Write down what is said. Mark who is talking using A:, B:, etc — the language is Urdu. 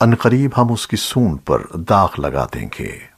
A: انقریب ہم اس کی سونڈ پر داغ لگا دیں گے۔